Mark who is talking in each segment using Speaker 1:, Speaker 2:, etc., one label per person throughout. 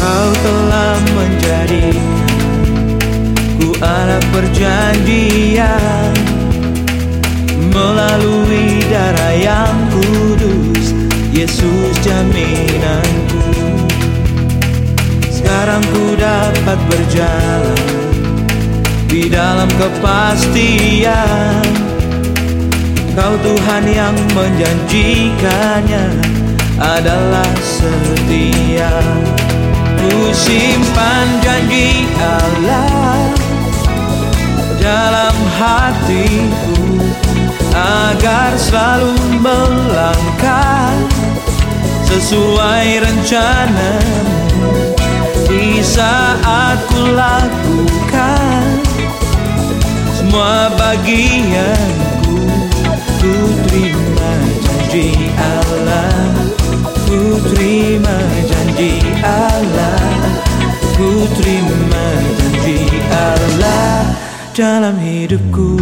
Speaker 1: Kau telah menjadikan ku anak perjanjian Melalui darah yang kudus Yesus jaminanku. Sekarang ku dapat berjalan Di dalam kepastian. Kau Tuhan yang menjanjikannya adalah setia simpan janji Allah dalam hatiku Agar selalu melangkah sesuai rencanamu Di saat ku lakukan semua bagianku Ku terima janji Allah Ku terima janji Allah terima janji Allah Dalam hidupku.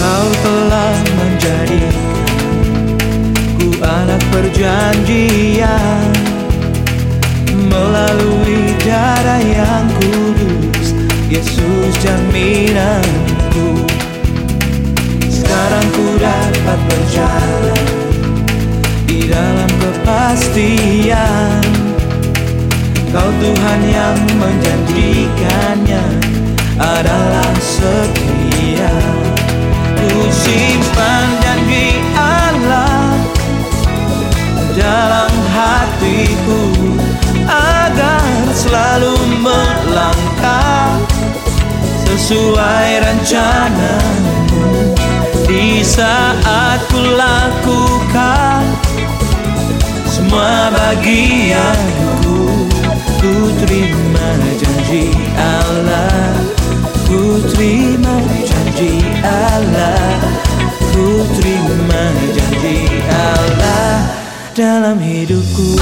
Speaker 1: Kau telah menjadikan ku anak perjanjian Melalui dapat berjalan Di dalam kepastian. Kau Tuhan yang menjanjikannya adalah setia. Ku simpan janji Allah dalam hatiku Agar selalu melangkah sesuai rencanamu. Di saat bagianku Ku terima janji Allah. Ku terima janji Allah. Ku terima janji Allah Dalam hidupku